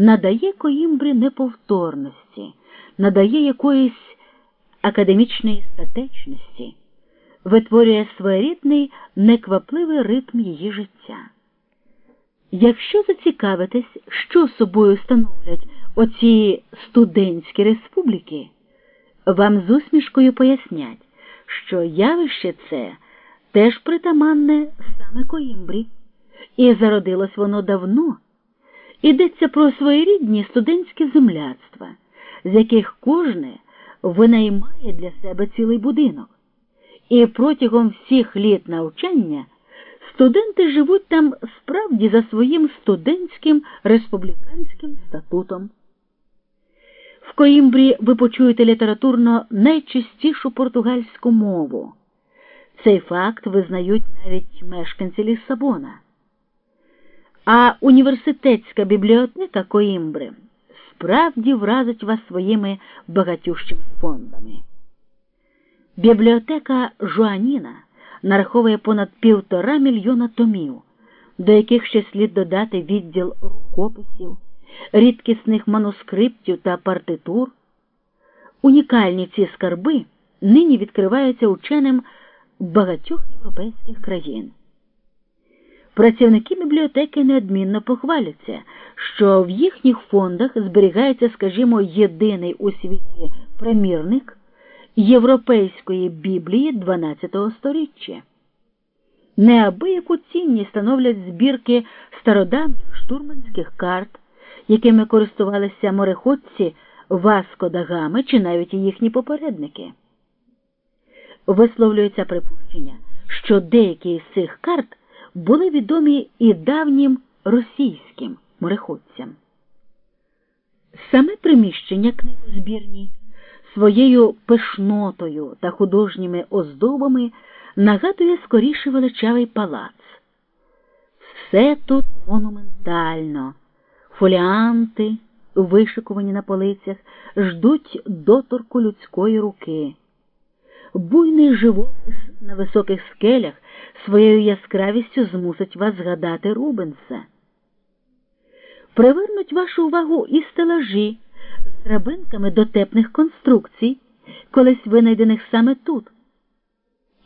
надає Коїмбрі неповторності, надає якоїсь академічної статечності, витворює своєрідний неквапливий ритм її життя. Якщо зацікавитись, що собою становлять оці студентські республіки, вам з усмішкою пояснять, що явище це теж притаманне саме Коїмбрі, і зародилось воно давно. Йдеться про своєрідні студентські земляцтва, з яких кожне винаймає для себе цілий будинок. І протягом всіх літ навчання студенти живуть там справді за своїм студентським республіканським статутом. В Коїмбрі ви почуєте літературно найчастішу португальську мову. Цей факт визнають навіть мешканці Лісабона. А університетська бібліотека Коїмбри справді вразить вас своїми багатющими фондами. Бібліотека Жуаніна нараховує понад півтора мільйона томів, до яких ще слід додати відділ рукописів, рідкісних манускриптів та партитур. Унікальні ці скарби нині відкриваються ученим багатьох європейських країн. Працівники бібліотеки неодмінно похваляться, що в їхніх фондах зберігається, скажімо, єдиний у світі примірник Європейської Біблії XII століття. Неабияку цінність становлять збірки стародавніх штурманських карт, якими користувалися мореходці Васко да чи навіть їхні попередники. Висловлюється припущення, що деякі з цих карт були відомі і давнім російським мореходцям. Саме приміщення книгозбірні своєю пишнотою та художніми оздобами нагадує скоріше величавий палац. Все тут монументально, фоліанти, вишикувані на полицях, ждуть доторку людської руки. Буйний живопис на високих скелях своєю яскравістю змусить вас згадати Рубенса. Привернуть вашу увагу і стелажі з драбинками дотепних конструкцій, колись винайдених саме тут,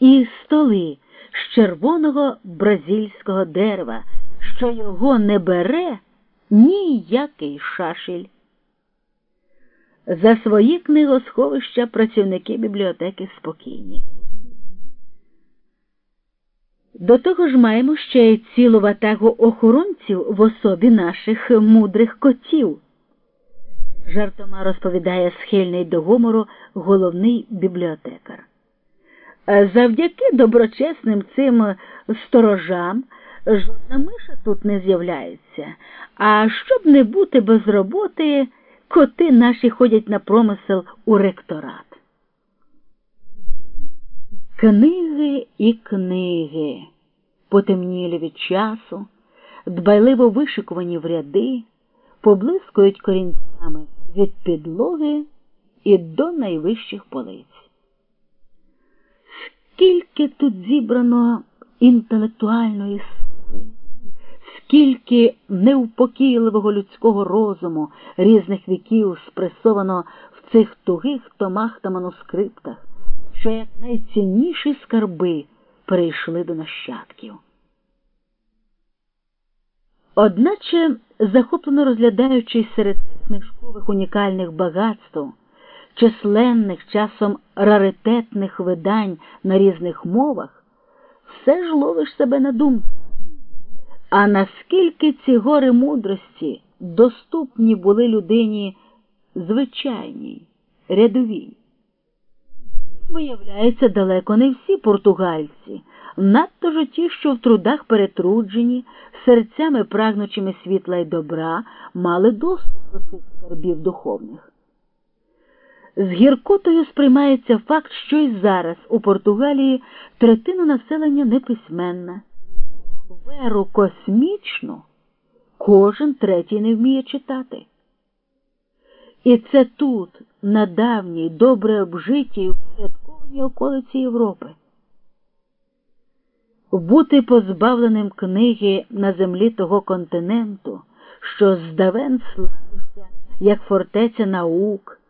і столи з червоного бразильського дерева, що його не бере ніякий шашель. За свої книгосховища працівники бібліотеки спокійні. До того ж маємо ще й цілу ватагу охоронців в особі наших мудрих котів. Жартома розповідає схильний до гумору головний бібліотекар. Завдяки доброчесним цим сторожам жодна миша тут не з'являється, а щоб не бути без роботи, коти наші ходять на промисел у ректорат. Книги і книги, потемнілі від часу, дбайливо вишикувані в ряди, поблискують корінцями від підлоги і до найвищих полиць. Скільки тут зібрано інтелектуальної сили, скільки неупокійливого людського розуму різних віків спресовано в цих тугих томах та манускриптах що як найцінніші скарби перейшли до нащадків. Одначе, захоплено розглядаючись серед книжкових унікальних багатств, численних часом раритетних видань на різних мовах, все ж ловиш себе на думку. А наскільки ці гори мудрості доступні були людині звичайній, рядовій? Виявляється, далеко не всі португальці, надто ж ті, що в трудах перетруджені, серцями прагнучими світла й добра, мали доступ до цих скарбів духовних. З гіркотою сприймається факт, що й зараз у Португалії третина населення неписьменна. Веру космічну кожен третій не вміє читати. І це тут, на давній, добре обжитій, упорядкованій околиці Європи. Бути позбавленим книги на землі того континенту, що здавен славився, як фортеця наук,